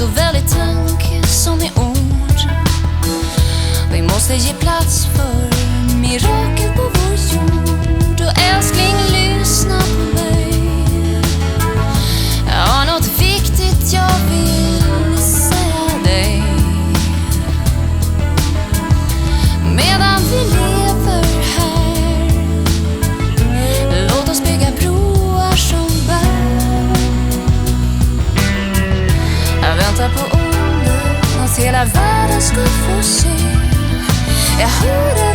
Såväl i tanke som i ord. Vi måste ge plats för mirakel på vår jord. Ska få se. Jag hörde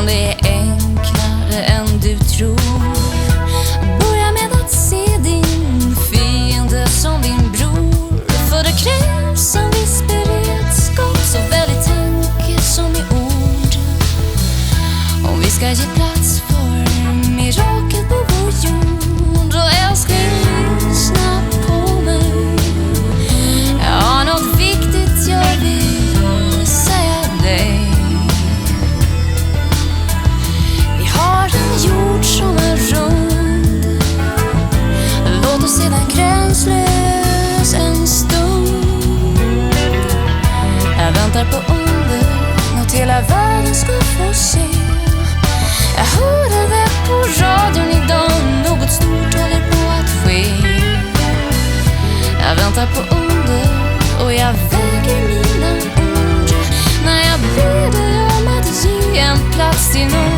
men det är enklare än du tror. Börja med att se din fiende som din bror. För det krävs en viss beredskap, såväl i tanke som i ord. Om vi ska ge plats för mirakel på väntar på under, något hela världen ska få se. Jag hörde det på radion idag, något stort håller på att ske. Jag väntar på under och jag väger mina ord när jag ber dig om att ge en plats till någon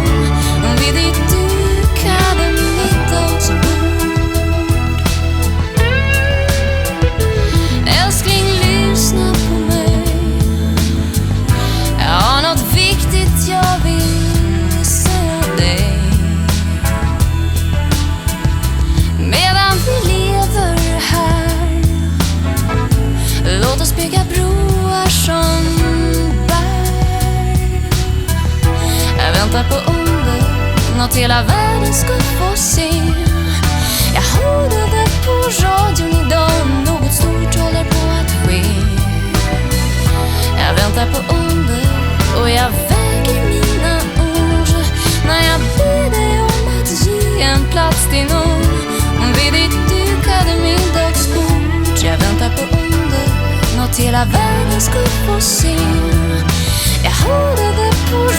Broar som bär Jag väntar på under Något hela världen ska få se. Jag hörde det på radion idag. Något stort håller på att ske. Jag väntar på under Och jag väger mina ord. När jag ber dig om att ge en plats till någon. Vid ditt dukade min. savait de ce que possible. Et roule de pour